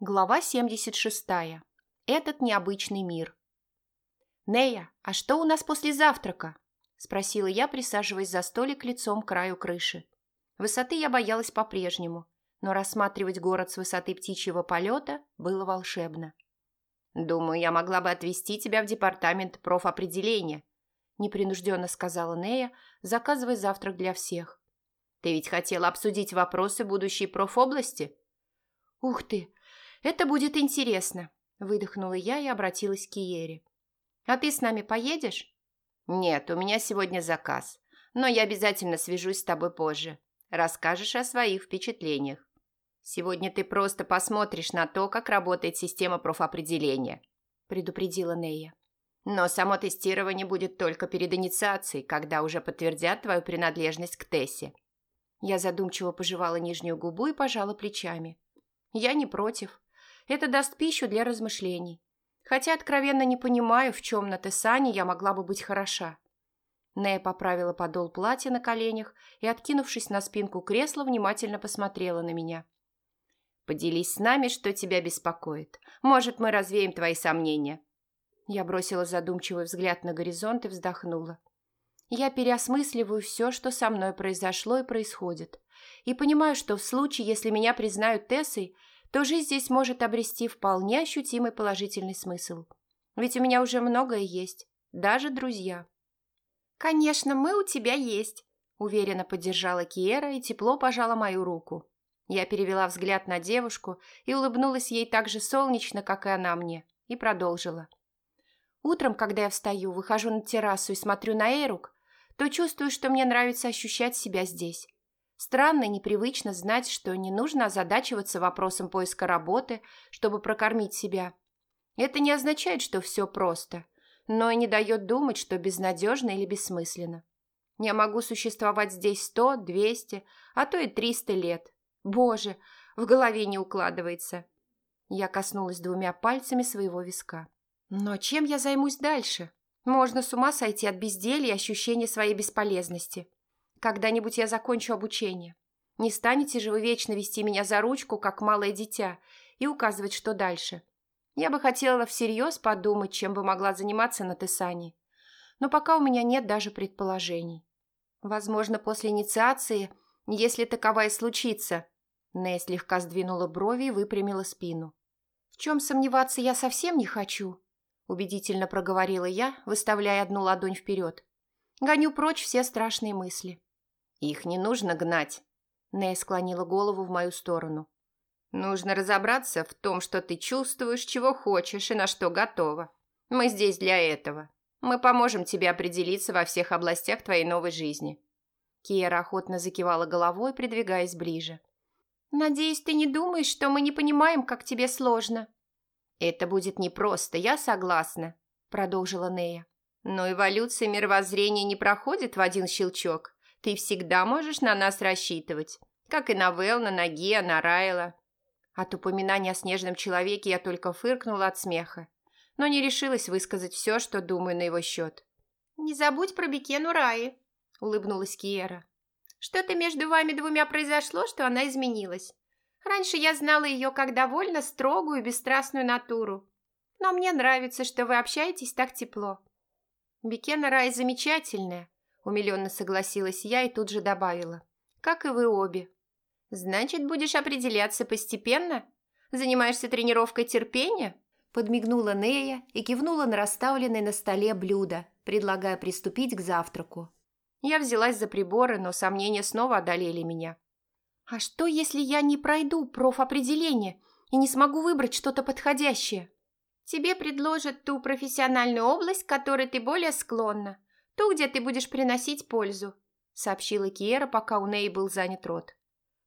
Глава 76. Этот необычный мир. «Нея, а что у нас после завтрака?» – спросила я, присаживаясь за столик лицом к краю крыши. Высоты я боялась по-прежнему, но рассматривать город с высоты птичьего полета было волшебно. «Думаю, я могла бы отвезти тебя в департамент профопределения», – непринужденно сказала Нея, заказывая завтрак для всех. «Ты ведь хотела обсудить вопросы будущей профобласти?» «Ух ты!» «Это будет интересно», – выдохнула я и обратилась к Киере. «А ты с нами поедешь?» «Нет, у меня сегодня заказ, но я обязательно свяжусь с тобой позже. Расскажешь о своих впечатлениях. Сегодня ты просто посмотришь на то, как работает система профопределения», – предупредила Нея. «Но само тестирование будет только перед инициацией, когда уже подтвердят твою принадлежность к Тессе». Я задумчиво пожевала нижнюю губу и пожала плечами. «Я не против. Это даст пищу для размышлений. Хотя откровенно не понимаю, в чем на Тесане я могла бы быть хороша. Нея поправила подол платья на коленях и, откинувшись на спинку кресла, внимательно посмотрела на меня. «Поделись с нами, что тебя беспокоит. Может, мы развеем твои сомнения». Я бросила задумчивый взгляд на горизонт и вздохнула. Я переосмысливаю все, что со мной произошло и происходит, и понимаю, что в случае, если меня признают Тессой, то жизнь здесь может обрести вполне ощутимый положительный смысл. Ведь у меня уже многое есть, даже друзья. «Конечно, мы у тебя есть», – уверенно поддержала Киера и тепло пожала мою руку. Я перевела взгляд на девушку и улыбнулась ей так же солнечно, как и она мне, и продолжила. Утром, когда я встаю, выхожу на террасу и смотрю на Эйрук, то чувствую, что мне нравится ощущать себя здесь. Странно и непривычно знать, что не нужно озадачиваться вопросом поиска работы, чтобы прокормить себя. Это не означает, что все просто, но и не дает думать, что безнадежно или бессмысленно. Я могу существовать здесь сто, двести, а то и триста лет. Боже, в голове не укладывается. Я коснулась двумя пальцами своего виска. Но чем я займусь дальше? Можно с ума сойти от безделья и ощущения своей бесполезности. Когда-нибудь я закончу обучение. Не станете же вы вечно вести меня за ручку, как малое дитя, и указывать, что дальше. Я бы хотела всерьез подумать, чем бы могла заниматься на Тесане. Но пока у меня нет даже предположений. Возможно, после инициации, если таковая случится... Нэй слегка сдвинула брови и выпрямила спину. «В чем сомневаться я совсем не хочу», – убедительно проговорила я, выставляя одну ладонь вперед. «Гоню прочь все страшные мысли. «Их не нужно гнать», – Нэй склонила голову в мою сторону. «Нужно разобраться в том, что ты чувствуешь, чего хочешь и на что готова. Мы здесь для этого. Мы поможем тебе определиться во всех областях твоей новой жизни». Киера охотно закивала головой, придвигаясь ближе. «Надеюсь, ты не думаешь, что мы не понимаем, как тебе сложно?» «Это будет непросто, я согласна», – продолжила Нея. «Но эволюция мировоззрения не проходит в один щелчок. Ты всегда можешь на нас рассчитывать, как и на Велна, на Геа, на Райла». От упоминания о снежном человеке я только фыркнула от смеха, но не решилась высказать все, что думаю на его счет. «Не забудь про Бекену Раи», — улыбнулась Киера. «Что-то между вами двумя произошло, что она изменилась. Раньше я знала ее как довольно строгую и бесстрастную натуру. Но мне нравится, что вы общаетесь так тепло. Бекена Рай замечательная, Умиленно согласилась я и тут же добавила. Как и вы обе. Значит, будешь определяться постепенно? Занимаешься тренировкой терпения? Подмигнула Нея и кивнула на расставленное на столе блюдо, предлагая приступить к завтраку. Я взялась за приборы, но сомнения снова одолели меня. «А что, если я не пройду профопределение и не смогу выбрать что-то подходящее?» «Тебе предложат ту профессиональную область, к которой ты более склонна. «То, где ты будешь приносить пользу», – сообщила Киера, пока у Ней был занят рот.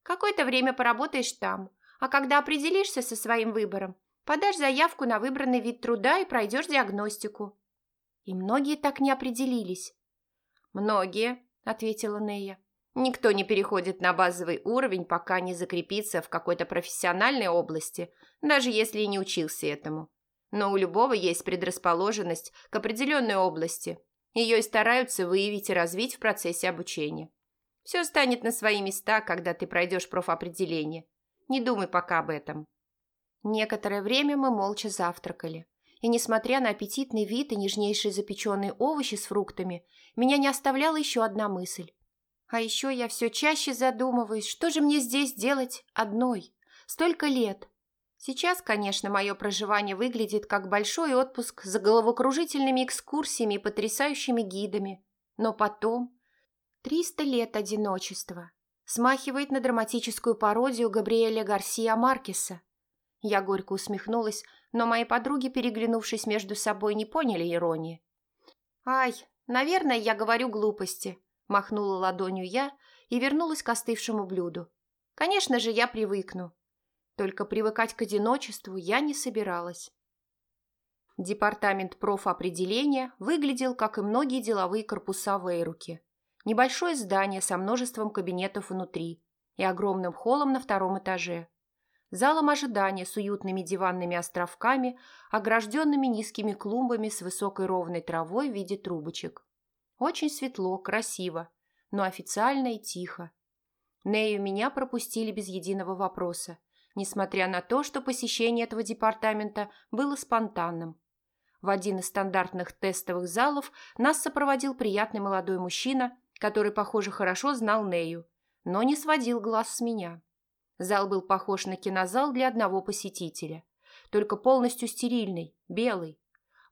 «Какое-то время поработаешь там, а когда определишься со своим выбором, подашь заявку на выбранный вид труда и пройдешь диагностику». И многие так не определились. «Многие», – ответила Нея. «Никто не переходит на базовый уровень, пока не закрепится в какой-то профессиональной области, даже если и не учился этому. Но у любого есть предрасположенность к определенной области, ее стараются выявить и развить в процессе обучения. Все станет на свои места, когда ты пройдешь профопределение. Не думай пока об этом. Некоторое время мы молча завтракали. И несмотря на аппетитный вид и нежнейшие запеченные овощи с фруктами, меня не оставляла еще одна мысль. А еще я все чаще задумываюсь, что же мне здесь делать одной? Столько лет. Сейчас, конечно, мое проживание выглядит как большой отпуск за головокружительными экскурсиями и потрясающими гидами. Но потом... Триста лет одиночества. Смахивает на драматическую пародию Габриэля Гарсия Маркеса. Я горько усмехнулась, но мои подруги, переглянувшись между собой, не поняли иронии. «Ай, наверное, я говорю глупости», – махнула ладонью я и вернулась к остывшему блюду. «Конечно же, я привыкну. Только привыкать к одиночеству я не собиралась». Департамент профопределения выглядел, как и многие деловые корпуса в Эйруке. Небольшое здание со множеством кабинетов внутри и огромным холлом на втором этаже – залом ожидания с уютными диванными островками, огражденными низкими клумбами с высокой ровной травой в виде трубочек. Очень светло, красиво, но официально и тихо. Нею меня пропустили без единого вопроса, несмотря на то, что посещение этого департамента было спонтанным. В один из стандартных тестовых залов нас сопроводил приятный молодой мужчина, который, похоже, хорошо знал Нею, но не сводил глаз с меня. Зал был похож на кинозал для одного посетителя, только полностью стерильный, белый.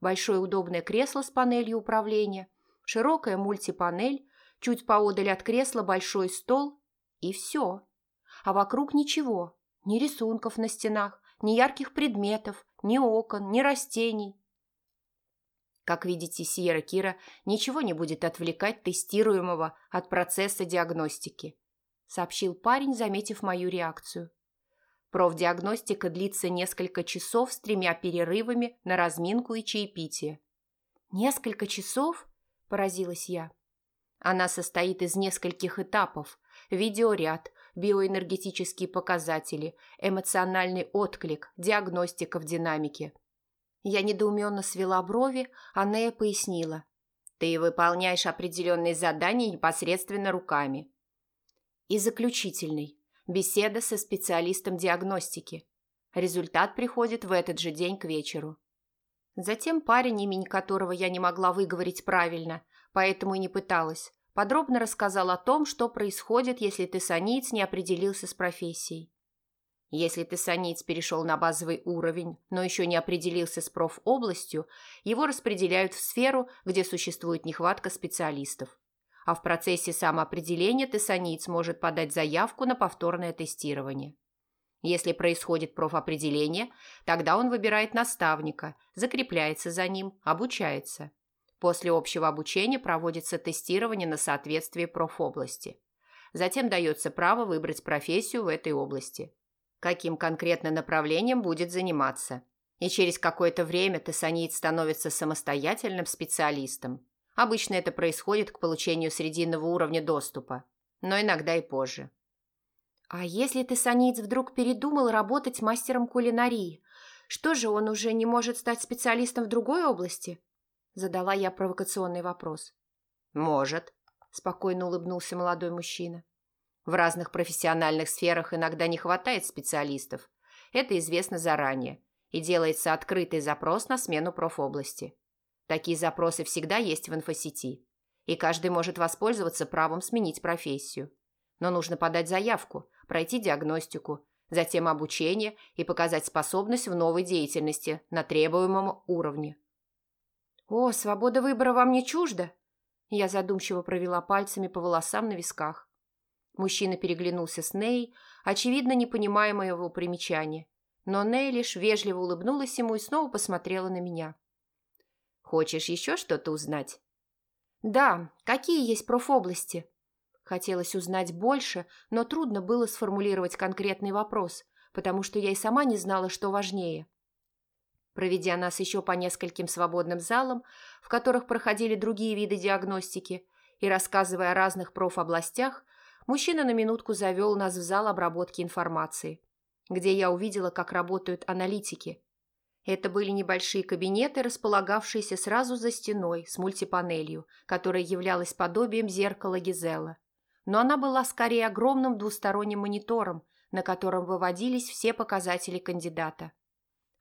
Большое удобное кресло с панелью управления, широкая мультипанель, чуть поодаль от кресла большой стол и все. А вокруг ничего, ни рисунков на стенах, ни ярких предметов, ни окон, ни растений. Как видите, Сьерра Кира ничего не будет отвлекать тестируемого от процесса диагностики. – сообщил парень, заметив мою реакцию. Профдиагностика длится несколько часов с тремя перерывами на разминку и чаепитие. «Несколько часов?» – поразилась я. Она состоит из нескольких этапов. Видеоряд, биоэнергетические показатели, эмоциональный отклик, диагностика в динамике. Я недоуменно свела брови, а Нея пояснила. «Ты выполняешь определенные задания непосредственно руками. И заключительный. Беседа со специалистом диагностики. Результат приходит в этот же день к вечеру. Затем парень, имени которого я не могла выговорить правильно, поэтому и не пыталась, подробно рассказал о том, что происходит, если тессаниец не определился с профессией. Если тессаниец перешел на базовый уровень, но еще не определился с профобластью, его распределяют в сферу, где существует нехватка специалистов а в процессе самоопределения тессаниец может подать заявку на повторное тестирование. Если происходит профопределение, тогда он выбирает наставника, закрепляется за ним, обучается. После общего обучения проводится тестирование на соответствие профобласти. Затем дается право выбрать профессию в этой области. Каким конкретно направлением будет заниматься. И через какое-то время тессаниец становится самостоятельным специалистом. Обычно это происходит к получению срединного уровня доступа, но иногда и позже. А если тессаниец вдруг передумал работать мастером кулинарии, что же, он уже не может стать специалистом в другой области? Задала я провокационный вопрос. Может, спокойно улыбнулся молодой мужчина. В разных профессиональных сферах иногда не хватает специалистов. Это известно заранее, и делается открытый запрос на смену профобласти. Такие запросы всегда есть в инфосети, и каждый может воспользоваться правом сменить профессию. Но нужно подать заявку, пройти диагностику, затем обучение и показать способность в новой деятельности на требуемом уровне. «О, свобода выбора вам не чужда?» Я задумчиво провела пальцами по волосам на висках. Мужчина переглянулся с Ней, очевидно, не понимая моего примечания. Но Ней лишь вежливо улыбнулась ему и снова посмотрела на меня. Хочешь еще что-то узнать? Да, какие есть профобласти? Хотелось узнать больше, но трудно было сформулировать конкретный вопрос, потому что я и сама не знала, что важнее. Проведя нас еще по нескольким свободным залам, в которых проходили другие виды диагностики, и рассказывая о разных профобластях, мужчина на минутку завел нас в зал обработки информации, где я увидела, как работают аналитики – это были небольшие кабинеты, располагавшиеся сразу за стеной с мультипанелью, которая являлась подобием зеркала Гизела. Но она была скорее огромным двусторонним монитором, на котором выводились все показатели кандидата.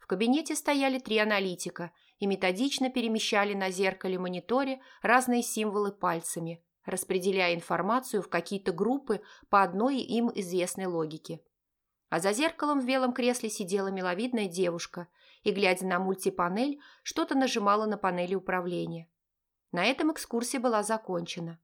В кабинете стояли три аналитика и методично перемещали на зеркале-мониторе разные символы пальцами, распределяя информацию в какие-то группы по одной им известной логике. А за зеркалом в белом кресле сидела миловидная девушка и, глядя на мультипанель, что-то нажимала на панели управления. На этом экскурсия была закончена.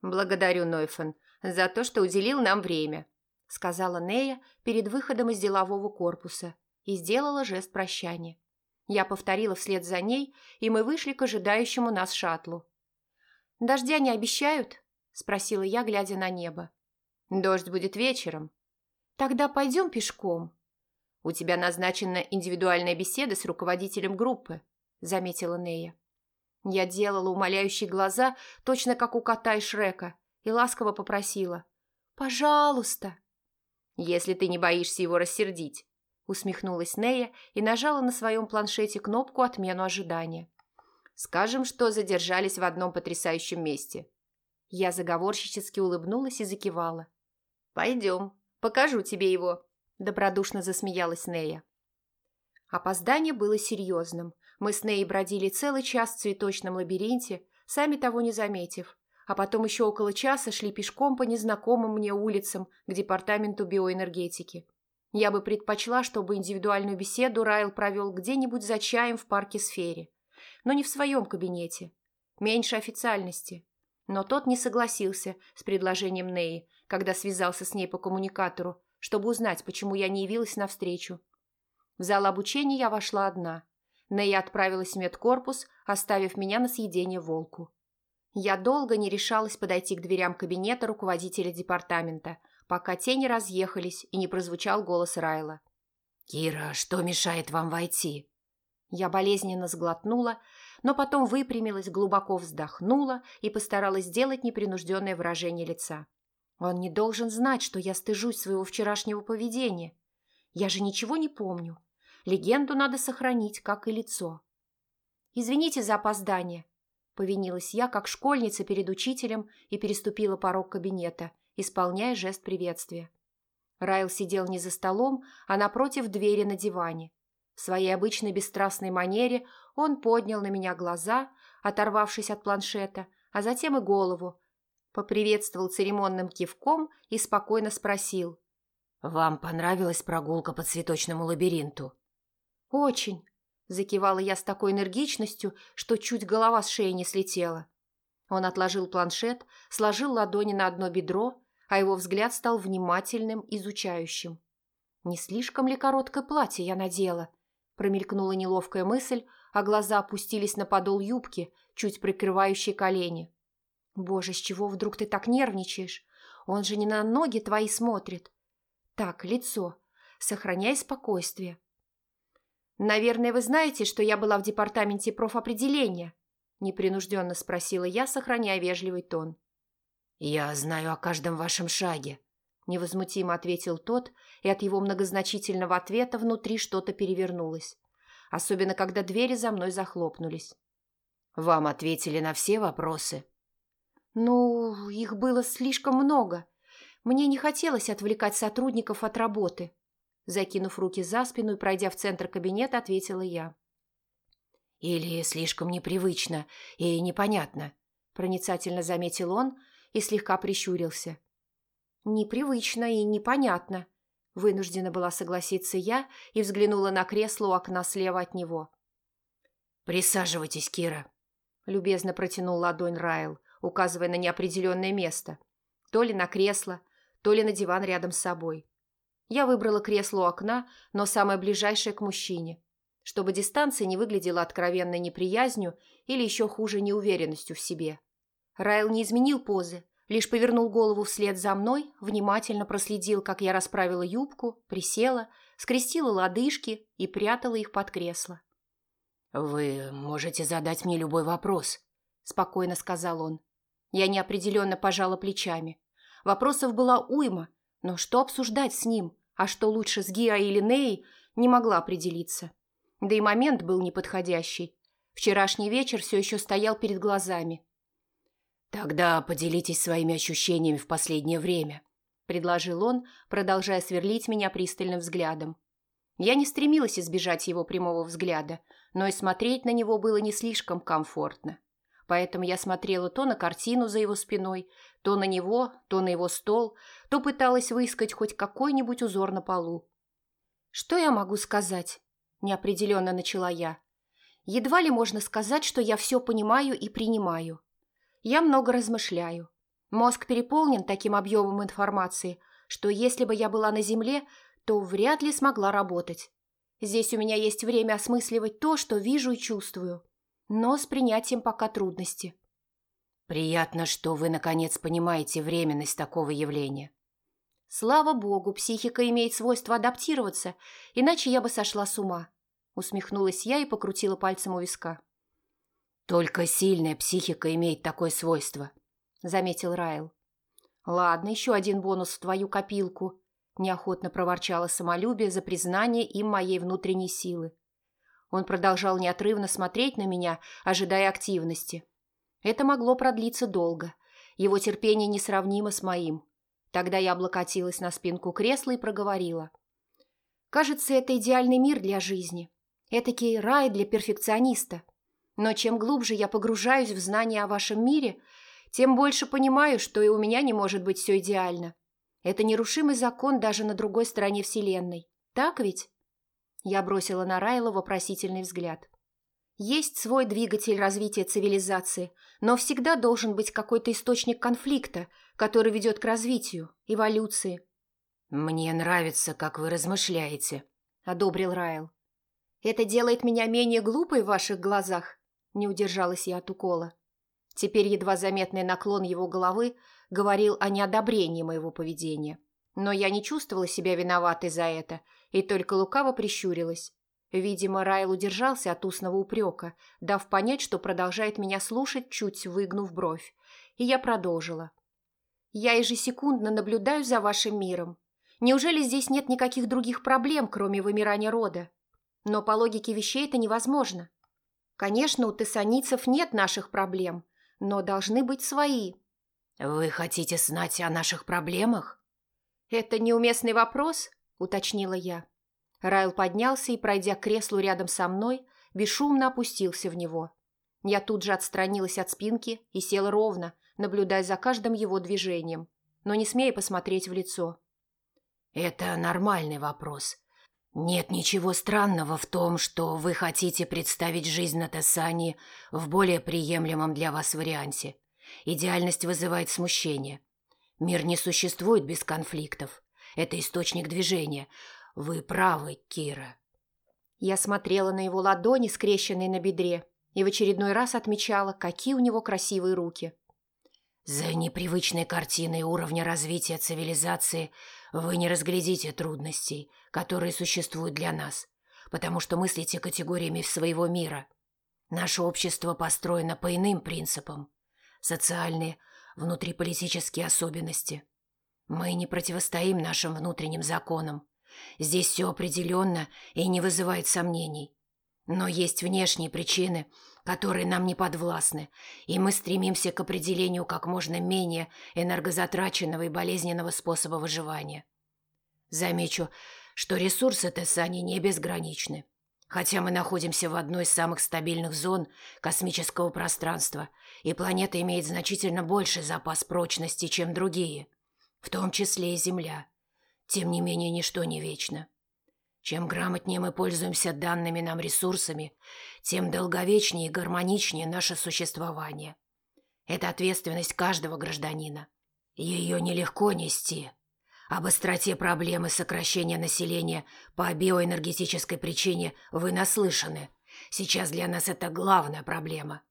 «Благодарю, Нойфен, за то, что уделил нам время», сказала Нея перед выходом из делового корпуса и сделала жест прощания. Я повторила вслед за ней, и мы вышли к ожидающему нас шаттлу. «Дождя не обещают?» – спросила я, глядя на небо. «Дождь будет вечером». «Тогда пойдем пешком». «У тебя назначена индивидуальная беседа с руководителем группы», – заметила Нея. Я делала умоляющие глаза, точно как у кота и Шрека, и ласково попросила. «Пожалуйста!» «Если ты не боишься его рассердить», – усмехнулась Нея и нажала на своем планшете кнопку «Отмену ожидания». «Скажем, что задержались в одном потрясающем месте». Я заговорщически улыбнулась и закивала. «Пойдем, покажу тебе его», – добродушно засмеялась Нея. Опоздание было серьезным. Мы с Ней бродили целый час в цветочном лабиринте, сами того не заметив, а потом еще около часа шли пешком по незнакомым мне улицам к департаменту биоэнергетики. Я бы предпочла, чтобы индивидуальную беседу Райл провел где-нибудь за чаем в парке Сфере, но не в своем кабинете. Меньше официальности. Но тот не согласился с предложением Неи, когда связался с ней по коммуникатору, чтобы узнать, почему я не явилась навстречу. В зал обучения я вошла одна. Нея отправилась в медкорпус, оставив меня на съедение волку. Я долго не решалась подойти к дверям кабинета руководителя департамента, пока те не разъехались и не прозвучал голос Райла. «Кира, что мешает вам войти?» Я болезненно сглотнула, но потом выпрямилась, глубоко вздохнула и постаралась сделать непринужденное выражение лица. Он не должен знать, что я стыжусь своего вчерашнего поведения. Я же ничего не помню. Легенду надо сохранить, как и лицо. «Извините за опоздание», – повинилась я, как школьница перед учителем, и переступила порог кабинета, исполняя жест приветствия. Райл сидел не за столом, а напротив двери на диване. В своей обычной бесстрастной манере он поднял на меня глаза, оторвавшись от планшета, а затем и голову, поприветствовал церемонным кивком и спокойно спросил. «Вам понравилась прогулка по цветочному лабиринту?» «Очень», – закивала я с такой энергичностью, что чуть голова с шеи не слетела. Он отложил планшет, сложил ладони на одно бедро, а его взгляд стал внимательным, изучающим. «Не слишком ли короткое платье я надела?» Промелькнула неловкая мысль, а глаза опустились на подол юбки, чуть прикрывающей колени. «Боже, с чего вдруг ты так нервничаешь? Он же не на ноги твои смотрит. Так, лицо. Сохраняй спокойствие. «Наверное, вы знаете, что я была в департаменте профопределения?» – непринужденно спросила я, сохраняя вежливый тон. «Я знаю о каждом вашем шаге», – невозмутимо ответил тот, и от его многозначительного ответа внутри что-то перевернулось, особенно когда двери за мной захлопнулись. «Вам ответили на все вопросы?» «Ну, их было слишком много. Мне не хотелось отвлекать сотрудников от работы», Закинув руки за спину и пройдя в центр кабинета, ответила я. «Или слишком непривычно и непонятно», – проницательно заметил он и слегка прищурился. «Непривычно и непонятно», – вынуждена была согласиться я и взглянула на кресло у окна слева от него. «Присаживайтесь, Кира», – любезно протянул ладонь Райл, указывая на неопределенное место. То ли на кресло, то ли на диван рядом с собой. Я выбрала кресло у окна, но самое ближайшее к мужчине, чтобы дистанция не выглядела откровенной неприязнью или еще хуже неуверенностью в себе. Райл не изменил позы, лишь повернул голову вслед за мной, внимательно проследил, как я расправила юбку, присела, скрестила лодыжки и прятала их под кресло. «Вы можете задать мне любой вопрос», – спокойно сказал он. Я неопределенно пожала плечами. Вопросов была уйма, но что обсуждать с ним, а что лучше с Гиа или Ней, не могла определиться. Да и момент был неподходящий. Вчерашний вечер все еще стоял перед глазами. «Тогда поделитесь своими ощущениями в последнее время», – предложил он, продолжая сверлить меня пристальным взглядом. Я не стремилась избежать его прямого взгляда, но и смотреть на него было не слишком комфортно. Поэтому я смотрела то на картину за его спиной, то на него, то на его стол, то пыталась выискать хоть какой-нибудь узор на полу. «Что я могу сказать?» – неопределенно начала я. «Едва ли можно сказать, что я все понимаю и принимаю. Я много размышляю. Мозг переполнен таким объемом информации, что если бы я была на Земле, то вряд ли смогла работать. Здесь у меня есть время осмысливать то, что вижу и чувствую. Но с принятием пока трудности. Приятно, что вы, наконец, понимаете временность такого явления. Слава богу, психика имеет свойство адаптироваться, иначе я бы сошла с ума. Усмехнулась я и покрутила пальцем у виска. Только сильная психика имеет такое свойство, заметил Райл. Ладно, еще один бонус в твою копилку, неохотно проворчало самолюбие за признание им моей внутренней силы. Он продолжал неотрывно смотреть на меня, ожидая активности. Это могло продлиться долго. Его терпение несравнимо с моим. Тогда я облокотилась на спинку кресла и проговорила. «Кажется, это идеальный мир для жизни. Этакий рай для перфекциониста. Но чем глубже я погружаюсь в знания о вашем мире, тем больше понимаю, что и у меня не может быть все идеально. Это нерушимый закон даже на другой стороне Вселенной. Так ведь? Я бросила на Райла вопросительный взгляд. Есть свой двигатель развития цивилизации, но всегда должен быть какой-то источник конфликта, который ведет к развитию, эволюции. «Мне нравится, как вы размышляете», — одобрил Райл. «Это делает меня менее глупой в ваших глазах?» — не удержалась я от укола. Теперь едва заметный наклон его головы говорил о неодобрении моего поведения. Но я не чувствовала себя виноватой за это и только лукаво прищурилась. Видимо, Райл удержался от устного упрека, дав понять, что продолжает меня слушать, чуть выгнув бровь. И я продолжила. «Я ежесекундно наблюдаю за вашим миром. Неужели здесь нет никаких других проблем, кроме вымирания рода? Но по логике вещей это невозможно. Конечно, у тессаницев нет наших проблем, но должны быть свои. «Вы хотите знать о наших проблемах?» «Это неуместный вопрос?» – уточнила я. Райл поднялся и, пройдя к креслу рядом со мной, бесшумно опустился в него. Я тут же отстранилась от спинки и села ровно, наблюдая за каждым его движением, но не смея посмотреть в лицо. «Это нормальный вопрос. Нет ничего странного в том, что вы хотите представить жизнь на Тессане в более приемлемом для вас варианте. Идеальность вызывает смущение. Мир не существует без конфликтов. Это источник движения. Вы правы, Кира. Я смотрела на его ладони, скрещенные на бедре, и в очередной раз отмечала, какие у него красивые руки. За непривычной картиной уровня развития цивилизации вы не разглядите трудностей, которые существуют для нас, потому что мыслите категориями своего мира. Наше общество построено по иным принципам социальные, внутриполитические особенности. Мы не противостоим нашим внутренним законам. Здесь все определенно и не вызывает сомнений. Но есть внешние причины, которые нам не подвластны, и мы стремимся к определению как можно менее энергозатраченного и болезненного способа выживания. Замечу, что ресурсы Тессани не безграничны. Хотя мы находимся в одной из самых стабильных зон космического пространства, и планета имеет значительно больший запас прочности, чем другие, в том числе и Земля. Тем не менее, ничто не вечно. Чем грамотнее мы пользуемся данными нам ресурсами, тем долговечнее и гармоничнее наше существование. Это ответственность каждого гражданина. Ее нелегко нести, об остроте проблемы сокращения населения по биоэнергетической причине вы наслышаны. Сейчас для нас это главная проблема».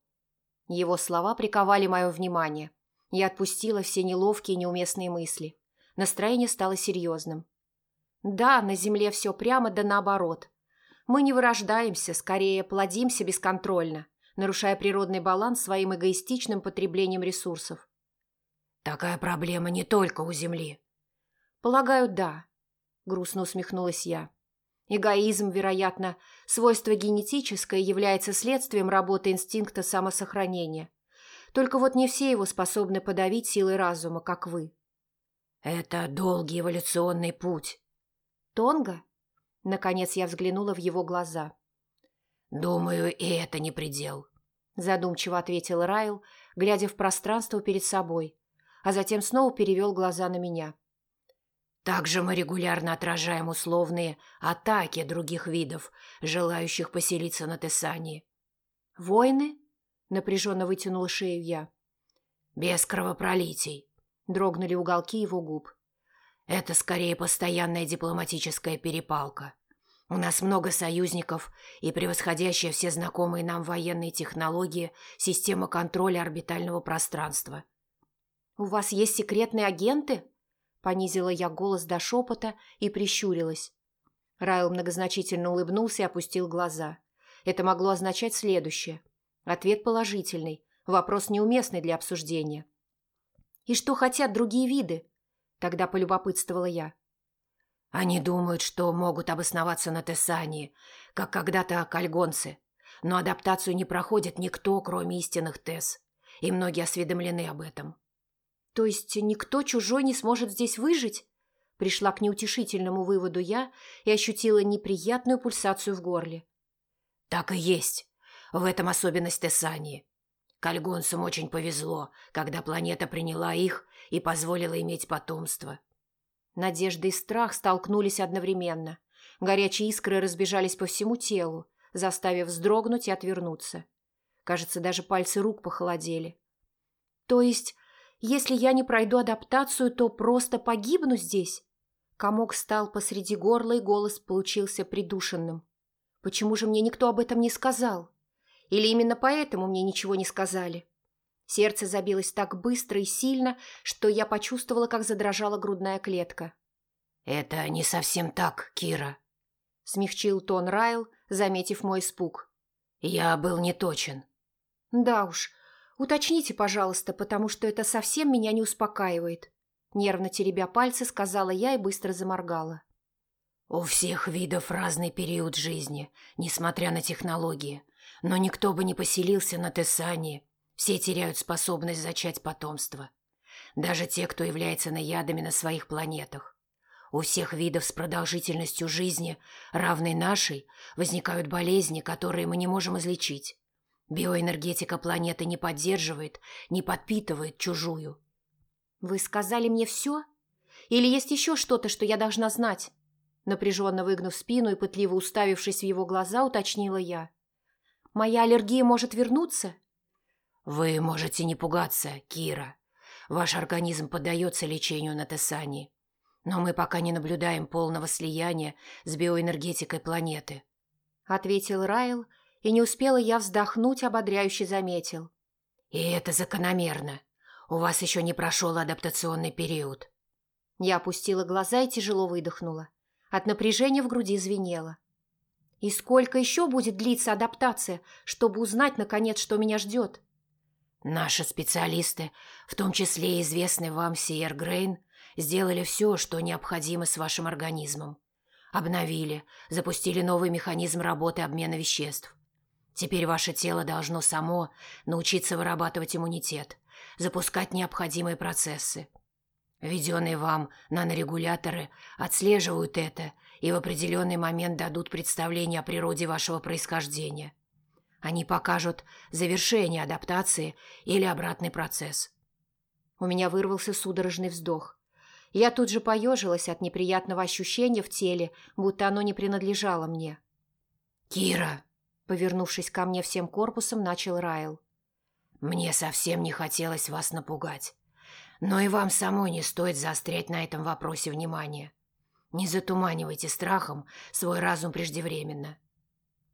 Его слова приковали мое внимание. Я отпустила все неловкие и неуместные мысли. Настроение стало серьезным. Да, на Земле все прямо да наоборот. Мы не вырождаемся, скорее плодимся бесконтрольно, нарушая природный баланс своим эгоистичным потреблением ресурсов. Такая проблема не только у Земли. «Полагаю, да», – грустно усмехнулась я. Эгоизм, вероятно, свойство генетическое, является следствием работы инстинкта самосохранения. Только вот не все его способны подавить силой разума, как вы. Это долгий эволюционный путь. Тонго? Наконец я взглянула в его глаза. «Думаю, и это не предел», – задумчиво ответил Райл, глядя в пространство перед собой, а затем снова перевел глаза на меня. «Также мы регулярно отражаем условные атаки других видов, желающих поселиться на Тессании». «Войны?» – напряженно вытянула шею я. «Без кровопролитий», – дрогнули уголки его губ. «Это скорее постоянная дипломатическая перепалка. У нас много союзников и превосходящая все знакомые нам военные технологии система контроля орбитального пространства. «У вас есть секретные агенты?» Понизила я голос до шепота и прищурилась. Райл многозначительно улыбнулся и опустил глаза. Это могло означать следующее. Ответ положительный, вопрос неуместный для обсуждения. «И что хотят другие виды?» Тогда полюбопытствовала я. Они думают, что могут обосноваться на Тессании, как когда-то кальгонцы. Но адаптацию не проходит никто, кроме истинных Тесс. И многие осведомлены об этом. То есть никто чужой не сможет здесь выжить? Пришла к неутешительному выводу я и ощутила неприятную пульсацию в горле. Так и есть. В этом особенность Тессании. Кальгонцам очень повезло, когда планета приняла их и позволила иметь потомство. Надежда и страх столкнулись одновременно. Горячие искры разбежались по всему телу, заставив вздрогнуть и отвернуться. Кажется, даже пальцы рук похолодели. То есть, если я не пройду адаптацию, то просто погибну здесь? Комок стал посреди горла, и голос получился придушенным. Почему же мне никто об этом не сказал? Или именно поэтому мне ничего не сказали? Сердце забилось так быстро и сильно, что я почувствовала, как задрожала грудная клетка. «Это не совсем так, Кира», — смягчил тон Райл, заметив мой испуг. «Я был не точен». «Да уж, уточните, пожалуйста, потому что это совсем меня не успокаивает», — нервно теребя пальцы, сказала я и быстро заморгала. «У всех видов разный период жизни, несмотря на технологии, но никто бы не поселился на Тессане все теряют способность зачать потомство. Даже те, кто является наядами на своих планетах. У всех видов с продолжительностью жизни, равной нашей, возникают болезни, которые мы не можем излечить. Биоэнергетика планеты не поддерживает, не подпитывает чужую. «Вы сказали мне все? Или есть еще что-то, что я должна знать?» Напряженно выгнув спину и пытливо уставившись в его глаза, уточнила я. «Моя аллергия может вернуться?» «Вы можете не пугаться, Кира. Ваш организм поддается лечению на Тессане. Но мы пока не наблюдаем полного слияния с биоэнергетикой планеты», — ответил Райл, и не успела я вздохнуть, ободряюще заметил. «И это закономерно. У вас еще не прошел адаптационный период». Я опустила глаза и тяжело выдохнула. От напряжения в груди звенело. «И сколько еще будет длиться адаптация, чтобы узнать, наконец, что меня ждет?» Наши специалисты, в том числе известный вам Сиер Грейн, сделали все, что необходимо с вашим организмом. Обновили, запустили новый механизм работы обмена веществ. Теперь ваше тело должно само научиться вырабатывать иммунитет, запускать необходимые процессы. Введенные вам нанорегуляторы отслеживают это и в определенный момент дадут представление о природе вашего происхождения – они покажут завершение адаптации или обратный процесс. У меня вырвался судорожный вздох. Я тут же поежилась от неприятного ощущения в теле, будто оно не принадлежало мне. «Кира!» — повернувшись ко мне всем корпусом, начал Райл. «Мне совсем не хотелось вас напугать. Но и вам самой не стоит заострять на этом вопросе внимание. Не затуманивайте страхом свой разум преждевременно».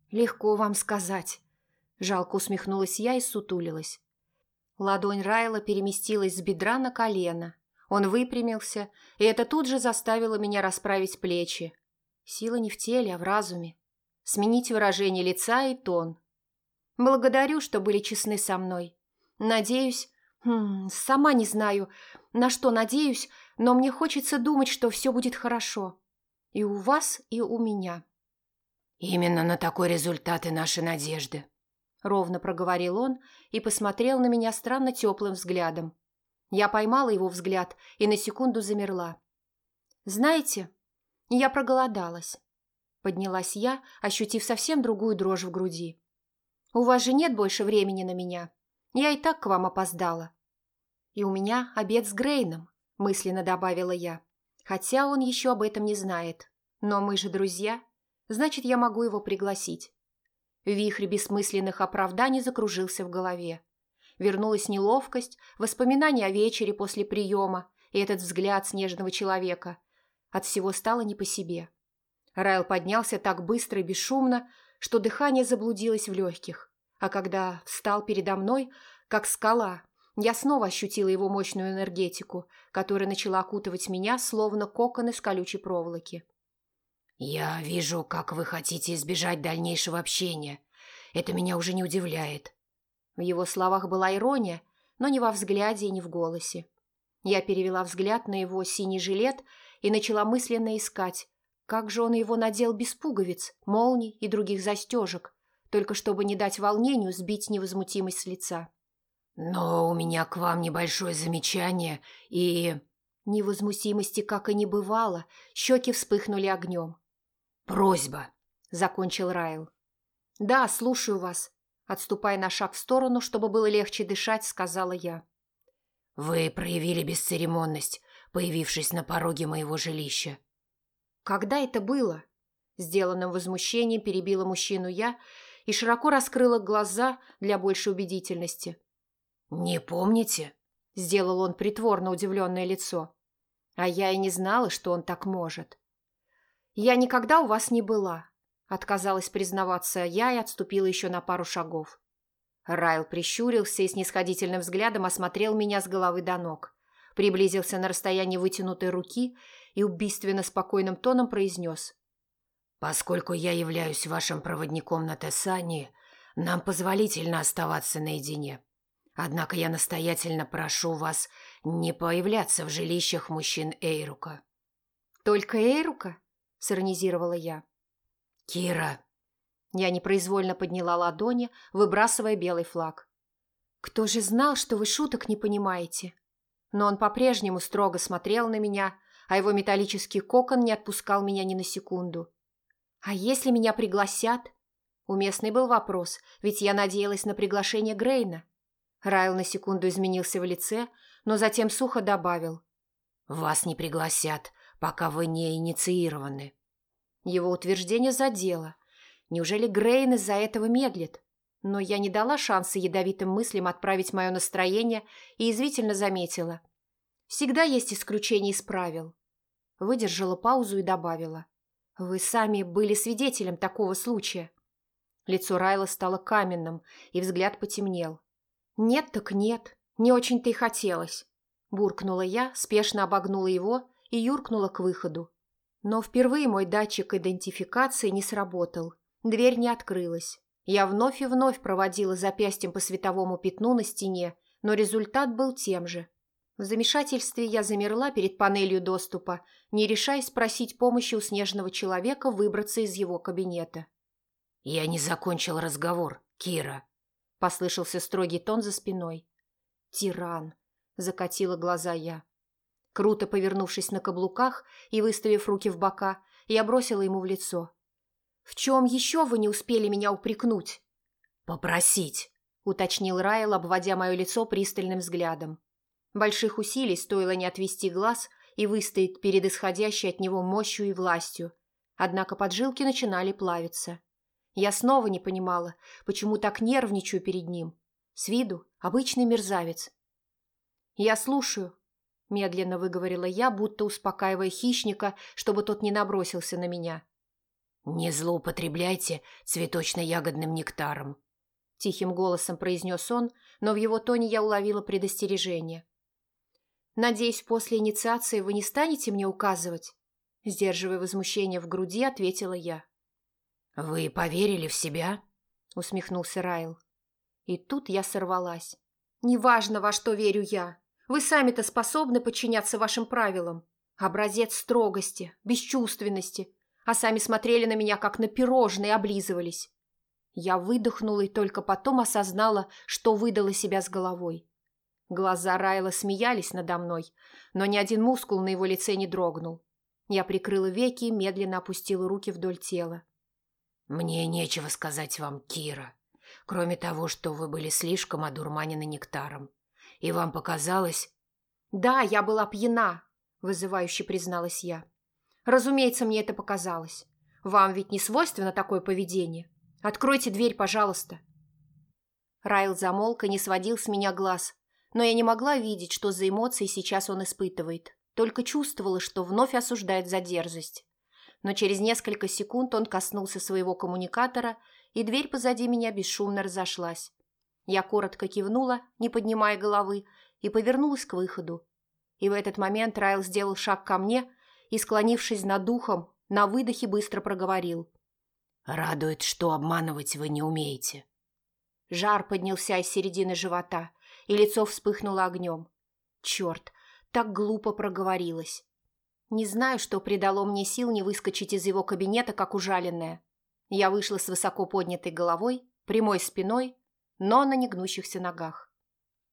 «Легко вам сказать», Жалко усмехнулась я и сутулилась. Ладонь Райла переместилась с бедра на колено. Он выпрямился, и это тут же заставило меня расправить плечи. Сила не в теле, а в разуме. Сменить выражение лица и тон. Благодарю, что были честны со мной. Надеюсь... Хм, сама не знаю, на что надеюсь, но мне хочется думать, что все будет хорошо. И у вас, и у меня. Именно на такой результат и наши надежды, – ровно проговорил он и посмотрел на меня странно теплым взглядом. Я поймала его взгляд и на секунду замерла. «Знаете, я проголодалась». Поднялась я, ощутив совсем другую дрожь в груди. «У вас же нет больше времени на меня. Я и так к вам опоздала». «И у меня обед с Грейном», – мысленно добавила я. «Хотя он еще об этом не знает. Но мы же друзья, значит, я могу его пригласить». Вихрь бессмысленных оправданий закружился в голове. Вернулась неловкость, воспоминания о вечере после приема и этот взгляд снежного человека. От всего стало не по себе. Райл поднялся так быстро и бесшумно, что дыхание заблудилось в легких. А когда встал передо мной, как скала, я снова ощутила его мощную энергетику, которая начала окутывать меня, словно кокон из колючей проволоки. «Я вижу, как вы хотите избежать дальнейшего общения. Это меня уже не удивляет». В его словах была ирония, но не во взгляде и не в голосе. Я перевела взгляд на его синий жилет и начала мысленно искать, как же он его надел без пуговиц, молний и других застежек, только чтобы не дать волнению сбить невозмутимость с лица. «Но у меня к вам небольшое замечание и...» Невозмутимости как и не бывало, щеки вспыхнули огнем. «Просьба», — закончил Райл. «Да, слушаю вас», — отступая на шаг в сторону, чтобы было легче дышать, сказала я. «Вы проявили бесцеремонность, появившись на пороге моего жилища». «Когда это было?» Сделанным возмущением перебила мужчину я и широко раскрыла глаза для большей убедительности. «Не помните?» – сделал он притворно удивленное лицо. А я и не знала, что он так может. «Я никогда у вас не была», – отказалась признаваться я и отступила еще на пару шагов. Райл прищурился и снисходительным взглядом осмотрел меня с головы до ног, приблизился на расстояние вытянутой руки и убийственно спокойным тоном произнес. «Поскольку я являюсь вашим проводником на Тессании, нам позволительно оставаться наедине. Однако я настоятельно прошу вас не появляться в жилищах мужчин Эйрука». «Только Эйрука?» – сиронизировала я. «Кира!» Я непроизвольно подняла ладони, выбрасывая белый флаг. «Кто же знал, что вы шуток не понимаете?» Но он по-прежнему строго смотрел на меня, а его металлический кокон не отпускал меня ни на секунду. «А если меня пригласят?» Уместный был вопрос, ведь я надеялась на приглашение Грейна. Райл на секунду изменился в лице, но затем сухо добавил. «Вас не пригласят, пока вы не инициированы. Его утверждение задело. Неужели Грейн из-за этого медлит? Но я не дала шанса ядовитым мыслям отправить мое настроение и извительно заметила. Всегда есть исключения из правил. Выдержала паузу и добавила. Вы сами были свидетелем такого случая. Лицо Райла стало каменным, и взгляд потемнел. «Нет так нет, не очень-то и хотелось», – буркнула я, спешно обогнула его и юркнула к выходу. Но впервые мой датчик идентификации не сработал. Дверь не открылась. Я вновь и вновь проводила запястьем по световому пятну на стене, но результат был тем же. В замешательстве я замерла перед панелью доступа, не решаясь спросить помощи у снежного человека выбраться из его кабинета. «Я не закончил разговор, Кира», — послышался строгий тон за спиной. «Тиран», — закатила глаза я. Круто повернувшись на каблуках и выставив руки в бока, я бросила ему в лицо. «В чем еще вы не успели меня упрекнуть?» «Попросить», — уточнил Райл, обводя мое лицо пристальным взглядом. Больших усилий стоило не отвести глаз и выстоять перед исходящей от него мощью и властью. Однако поджилки начинали плавиться. Я снова не понимала, почему так нервничаю перед ним. С виду обычный мерзавец. «Я слушаю», – медленно выговорила я, будто успокаивая хищника, чтобы тот не набросился на меня. «Не злоупотребляйте цветочно-ягодным нектаром», – тихим голосом произнес он, но в его тоне я уловила предостережение. «Надеюсь, после инициации вы не станете мне указывать?» Сдерживая возмущение в груди, ответила я. «Вы поверили в себя?» – усмехнулся Райл. И тут я сорвалась. «Неважно, во что верю я. Вы сами-то способны подчиняться вашим правилам. Образец строгости, бесчувственности. А сами смотрели на меня, как на пирожные, облизывались. Я выдохнула и только потом осознала, что выдала себя с головой. Глаза Райла смеялись надо мной, но ни один мускул на его лице не дрогнул. Я прикрыла веки и медленно опустила руки вдоль тела. «Мне нечего сказать вам, Кира, кроме того, что вы были слишком одурманены нектаром. И вам показалось...» «Да, я была пьяна», — вызывающе призналась я. «Разумеется, мне это показалось. Вам ведь не свойственно такое поведение. Откройте дверь, пожалуйста». Райл замолк и не сводил с меня глаз, но я не могла видеть, что за эмоции сейчас он испытывает, только чувствовала, что вновь осуждает за дерзость. Но через несколько секунд он коснулся своего коммуникатора, и дверь позади меня бесшумно разошлась. Я коротко кивнула, не поднимая головы, и повернулась к выходу. И в этот момент Райл сделал шаг ко мне и, склонившись над духом, на выдохе быстро проговорил. «Радует, что обманывать вы не умеете». Жар поднялся из середины живота, и лицо вспыхнуло огнем. Черт, так глупо проговорилась. Не знаю, что придало мне сил не выскочить из его кабинета, как ужаленная. Я вышла с высоко поднятой головой, прямой спиной, но на негнущихся ногах.